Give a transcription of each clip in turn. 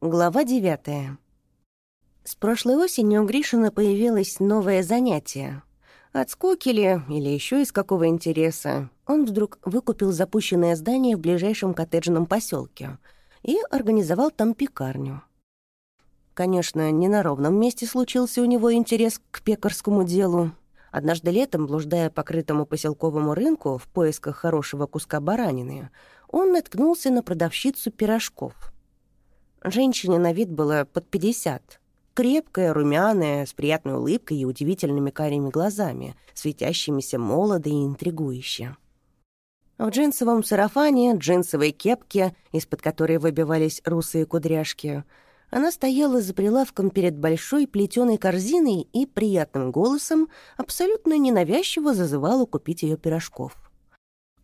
Глава девятая. С прошлой осени у Гришина появилось новое занятие. От скуки ли или еще из какого интереса он вдруг выкупил запущенное здание в ближайшем коттеджном поселке и организовал там пекарню. Конечно, не на ровном месте случился у него интерес к пекарскому делу. Однажды летом, блуждая по крытому поселковому рынку в поисках хорошего куска баранины, он наткнулся на продавщицу пирожков — Женщине на вид было под пятьдесят. Крепкая, румяная, с приятной улыбкой и удивительными карими глазами, светящимися молодо и интригующе. В джинсовом сарафане, джинсовой кепке, из-под которой выбивались русые кудряшки, она стояла за прилавком перед большой плетеной корзиной и приятным голосом абсолютно ненавязчиво зазывала купить ее пирожков.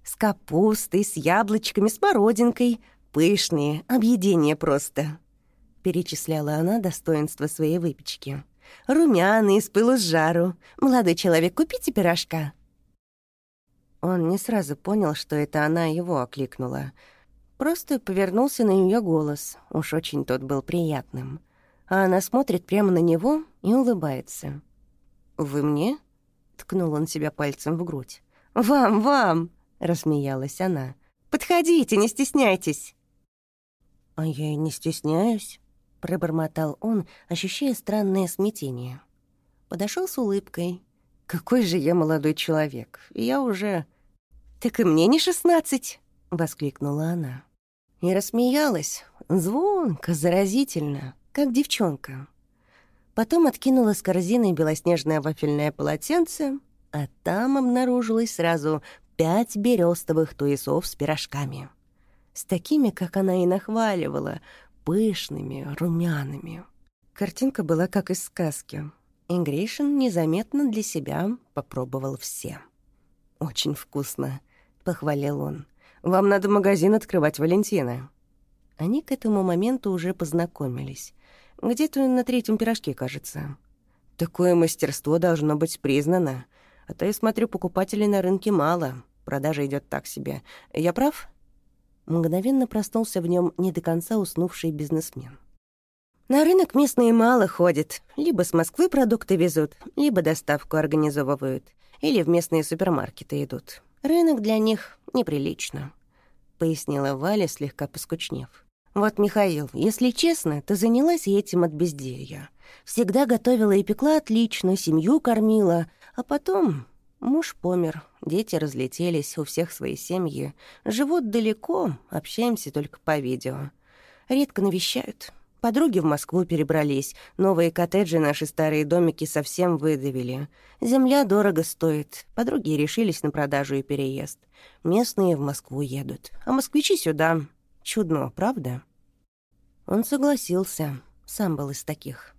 С капустой, с яблочками, с мородинкой — Пышные, объедение просто», — перечисляла она достоинства своей выпечки. «Румяные, с пылу с жару. Молодой человек, купите пирожка». Он не сразу понял, что это она его окликнула. Просто повернулся на ее голос. Уж очень тот был приятным. А она смотрит прямо на него и улыбается. «Вы мне?» — ткнул он себя пальцем в грудь. «Вам, вам!» — рассмеялась она. «Подходите, не стесняйтесь!» «А я и не стесняюсь», — пробормотал он, ощущая странное смятение. Подошел с улыбкой. «Какой же я молодой человек! Я уже...» «Так и мне не шестнадцать!» — воскликнула она. И рассмеялась, звонко, заразительно, как девчонка. Потом откинула с корзины белоснежное вафельное полотенце, а там обнаружилось сразу пять берестовых туесов с пирожками с такими, как она и нахваливала, пышными, румяными. Картинка была как из сказки. И Гришин незаметно для себя попробовал все. «Очень вкусно», — похвалил он. «Вам надо магазин открывать, Валентина». Они к этому моменту уже познакомились. Где-то на третьем пирожке, кажется. Такое мастерство должно быть признано. А то я смотрю, покупателей на рынке мало. Продажа идет так себе. Я прав?» Мгновенно проснулся в нем не до конца уснувший бизнесмен. На рынок местные мало ходят. Либо с Москвы продукты везут, либо доставку организовывают, или в местные супермаркеты идут. Рынок для них неприлично, — пояснила Валя, слегка поскучнев. Вот, Михаил, если честно, то занялась этим от безделья. Всегда готовила и пекла отлично, семью кормила, а потом Муж помер, дети разлетелись, у всех свои семьи. Живут далеко, общаемся только по видео. Редко навещают. Подруги в Москву перебрались, новые коттеджи наши старые домики совсем выдавили. Земля дорого стоит, подруги решились на продажу и переезд. Местные в Москву едут, а москвичи сюда. Чудно, правда? Он согласился, сам был из таких.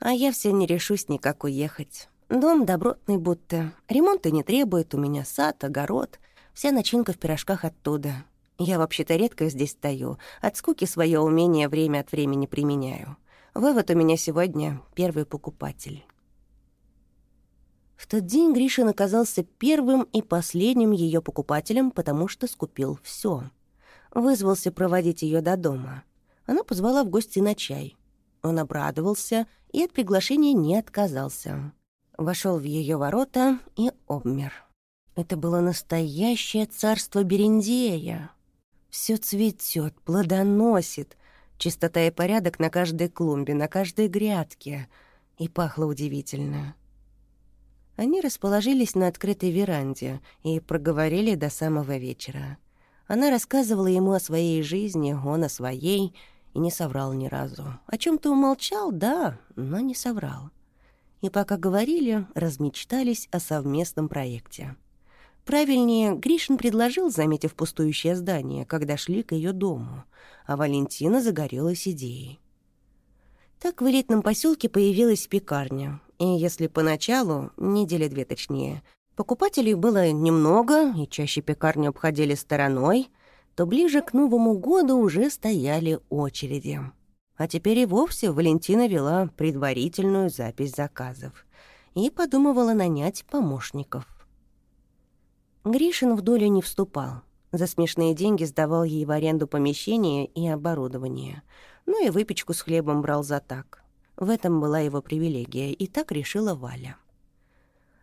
А я все не решусь никак уехать. Дом добротный будто. Ремонта не требует, у меня сад, огород. Вся начинка в пирожках оттуда. Я вообще-то редко здесь стою. От скуки свое умение время от времени применяю. Вывод у меня сегодня — первый покупатель. В тот день Гришин оказался первым и последним ее покупателем, потому что скупил все. Вызвался проводить ее до дома. Она позвала в гости на чай. Он обрадовался и от приглашения не отказался вошел в ее ворота и обмер. Это было настоящее царство Берендея. Все цветет, плодоносит, чистота и порядок на каждой клумбе, на каждой грядке. И пахло удивительно. Они расположились на открытой веранде и проговорили до самого вечера. Она рассказывала ему о своей жизни, он о своей, и не соврал ни разу. О чем то умолчал, да, но не соврал и пока говорили, размечтались о совместном проекте. Правильнее, Гришин предложил, заметив пустующее здание, когда шли к ее дому, а Валентина загорелась идеей. Так в элитном поселке появилась пекарня, и если поначалу, недели две точнее, покупателей было немного, и чаще пекарню обходили стороной, то ближе к Новому году уже стояли очереди. А теперь и вовсе Валентина вела предварительную запись заказов и подумывала нанять помощников. Гришин в долю не вступал. За смешные деньги сдавал ей в аренду помещение и оборудование. ну и выпечку с хлебом брал за так. В этом была его привилегия, и так решила Валя.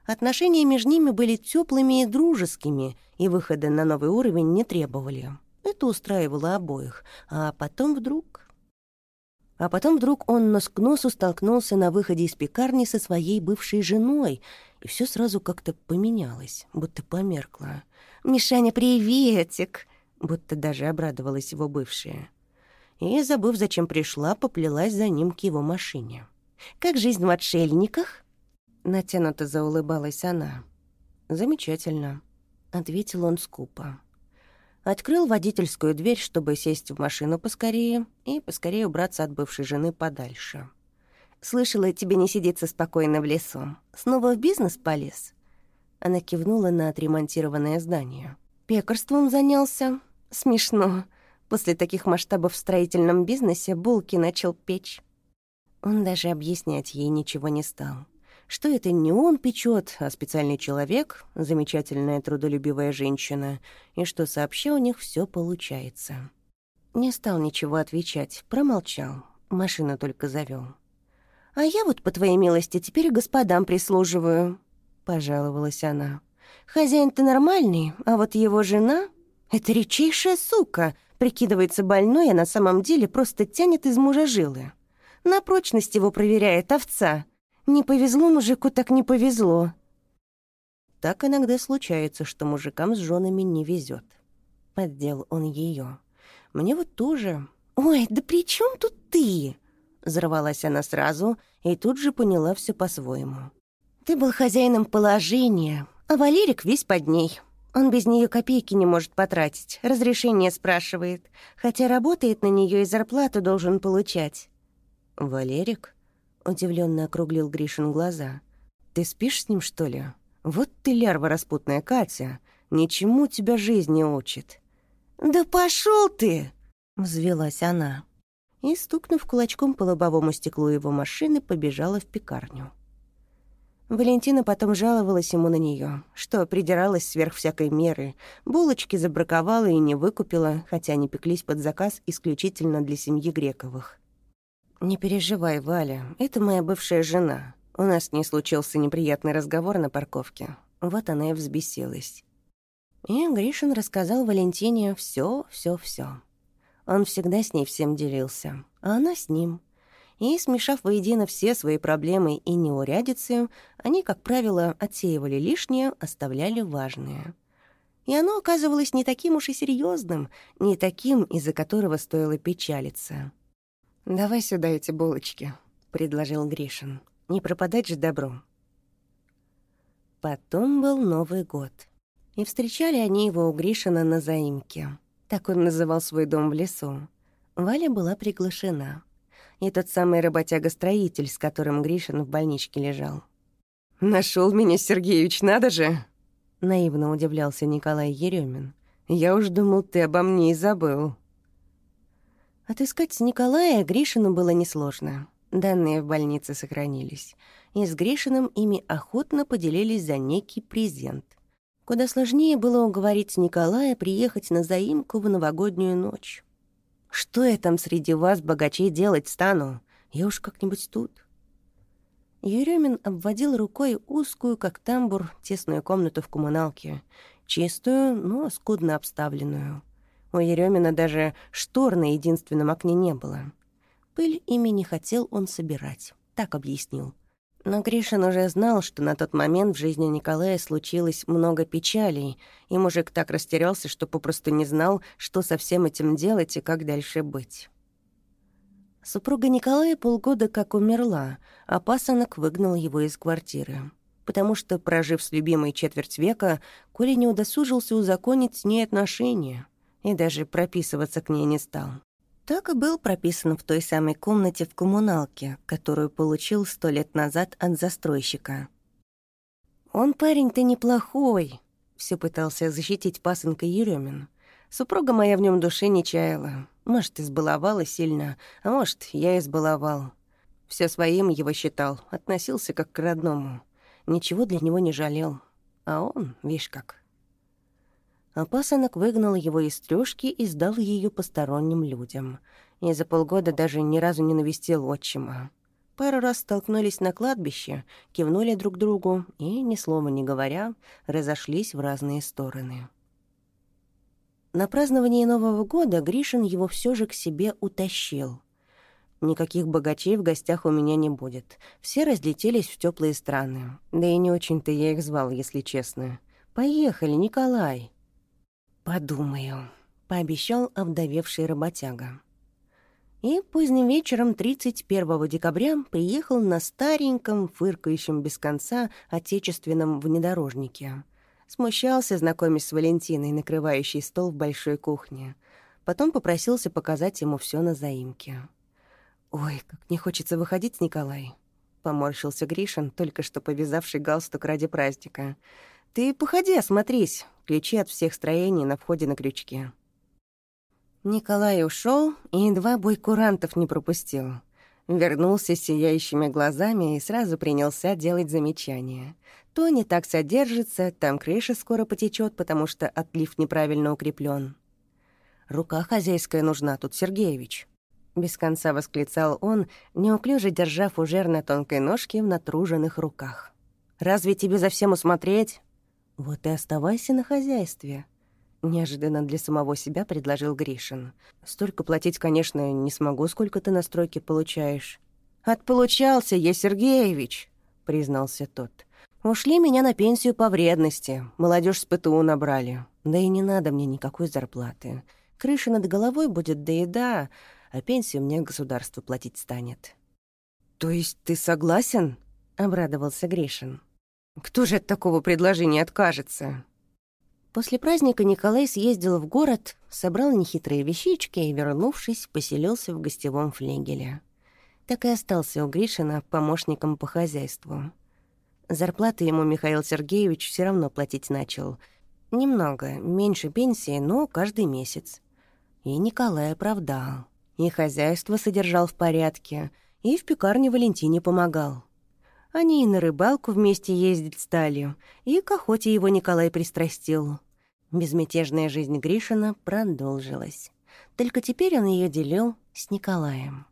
Отношения между ними были теплыми и дружескими, и выхода на новый уровень не требовали. Это устраивало обоих. А потом вдруг... А потом вдруг он нос к носу столкнулся на выходе из пекарни со своей бывшей женой, и все сразу как-то поменялось, будто померкло. «Мишаня, приветик!» Будто даже обрадовалась его бывшая. И, забыв, зачем пришла, поплелась за ним к его машине. «Как жизнь в отшельниках?» Натянуто заулыбалась она. «Замечательно», — ответил он скупо. Открыл водительскую дверь, чтобы сесть в машину поскорее и поскорее убраться от бывшей жены подальше. «Слышала, тебе не сидится спокойно в лесу. Снова в бизнес полез?» Она кивнула на отремонтированное здание. «Пекарством занялся? Смешно. После таких масштабов в строительном бизнесе булки начал печь». Он даже объяснять ей ничего не стал что это не он печет, а специальный человек, замечательная трудолюбивая женщина, и что сообща у них все получается. Не стал ничего отвечать, промолчал, машину только завел. «А я вот, по твоей милости, теперь господам прислуживаю», — пожаловалась она. «Хозяин-то нормальный, а вот его жена — это редчайшая сука, прикидывается больной, а на самом деле просто тянет из мужа жилы. На прочность его проверяет овца». Не повезло мужику, так не повезло. Так иногда случается, что мужикам с женами не везет. Поддел он ее. Мне вот тоже. Ой, да при чем тут ты? Взорвалась она сразу и тут же поняла все по-своему. Ты был хозяином положения, а Валерик весь под ней. Он без нее копейки не может потратить, разрешение спрашивает, хотя работает на нее и зарплату должен получать. Валерик? Удивленно округлил Гришин глаза. «Ты спишь с ним, что ли? Вот ты лярва распутная, Катя. Ничему тебя жизнь не учит». «Да пошел ты!» — взвелась она. И, стукнув кулачком по лобовому стеклу его машины, побежала в пекарню. Валентина потом жаловалась ему на нее, что придиралась сверх всякой меры, булочки забраковала и не выкупила, хотя они пеклись под заказ исключительно для семьи Грековых. «Не переживай, Валя, это моя бывшая жена. У нас с ней случился неприятный разговор на парковке. Вот она и взбесилась». И Гришин рассказал Валентине все, все, все. Он всегда с ней всем делился, а она с ним. И, смешав воедино все свои проблемы и неурядицы, они, как правило, отсеивали лишнее, оставляли важное. И оно оказывалось не таким уж и серьезным, не таким, из-за которого стоило печалиться. «Давай сюда эти булочки», — предложил Гришин. «Не пропадать же добру». Потом был Новый год. И встречали они его у Гришина на заимке. Так он называл свой дом в лесу. Валя была приглашена. И тот самый работяга-строитель, с которым Гришин в больничке лежал. Нашел меня Сергеевич, надо же!» Наивно удивлялся Николай Еремин. «Я уж думал, ты обо мне и забыл». Отыскать Николая Гришину было несложно. Данные в больнице сохранились. И с Гришиным ими охотно поделились за некий презент. Куда сложнее было уговорить Николая приехать на заимку в новогоднюю ночь. «Что я там среди вас, богачей, делать стану? Я уж как-нибудь тут». Еремин обводил рукой узкую, как тамбур, тесную комнату в коммуналке. Чистую, но скудно обставленную. У Еремина даже штор на единственном окне не было. Пыль ими не хотел он собирать, так объяснил. Но Гришин уже знал, что на тот момент в жизни Николая случилось много печалей, и мужик так растерялся, что попросту не знал, что со всем этим делать и как дальше быть. Супруга Николая полгода как умерла, а пасынок выгнал его из квартиры. Потому что, прожив с любимой четверть века, Коля не удосужился узаконить с ней отношения — и даже прописываться к ней не стал. Так и был прописан в той самой комнате в коммуналке, которую получил сто лет назад от застройщика. «Он парень-то неплохой», — все пытался защитить пасынка Еремин. «Супруга моя в нем души не чаяла. Может, избаловала сильно, а может, я избаловал. Все своим его считал, относился как к родному. Ничего для него не жалел. А он, видишь как, а пасынок выгнал его из трёшки и сдал ее посторонним людям. и за полгода даже ни разу не навестил отчима. Пару раз столкнулись на кладбище, кивнули друг другу и, ни слова не говоря, разошлись в разные стороны. На празднование Нового года Гришин его все же к себе утащил. Никаких богачей в гостях у меня не будет. Все разлетелись в теплые страны. Да и не очень-то я их звал, если честно. Поехали, Николай. Подумаю, пообещал овдовевший работяга. И поздним вечером 31 декабря приехал на стареньком, фыркающем без конца отечественном внедорожнике. Смущался, знакомясь с Валентиной, накрывающей стол в большой кухне. Потом попросился показать ему все на заимке. «Ой, как не хочется выходить, Николай!» — поморщился Гришин, только что повязавший галстук ради праздника. «Ты походи, осмотрись. Ключи от всех строений на входе на крючке». Николай ушел и два бойкурантов не пропустил. Вернулся с сияющими глазами и сразу принялся делать замечания. То не так содержится, там крыша скоро потечет, потому что отлив неправильно укреплен. «Рука хозяйская нужна тут, Сергеевич», — без конца восклицал он, неуклюже держа фужер на тонкой ножке в натруженных руках. «Разве тебе за всем усмотреть?» «Вот и оставайся на хозяйстве», Неожиданно для самого себя предложил Гришин. «Столько платить, конечно, не смогу, сколько ты на стройке получаешь». «Отполучался я, Сергеевич», — признался тот. «Ушли меня на пенсию по вредности. Молодежь с ПТУ набрали. Да и не надо мне никакой зарплаты. Крыша над головой будет, да еда, а пенсию мне государство платить станет». «То есть ты согласен?» — обрадовался Гришин. «Кто же от такого предложения откажется?» После праздника Николай съездил в город, собрал нехитрые вещички и, вернувшись, поселился в гостевом флигеле. Так и остался у Гришина помощником по хозяйству. Зарплаты ему Михаил Сергеевич все равно платить начал. Немного, меньше пенсии, но каждый месяц. И Николай оправдал. И хозяйство содержал в порядке, и в пекарне Валентине помогал. Они и на рыбалку вместе ездить стали, и к охоте его Николай пристрастил. Безмятежная жизнь Гришина продолжилась. Только теперь он ее делил с Николаем.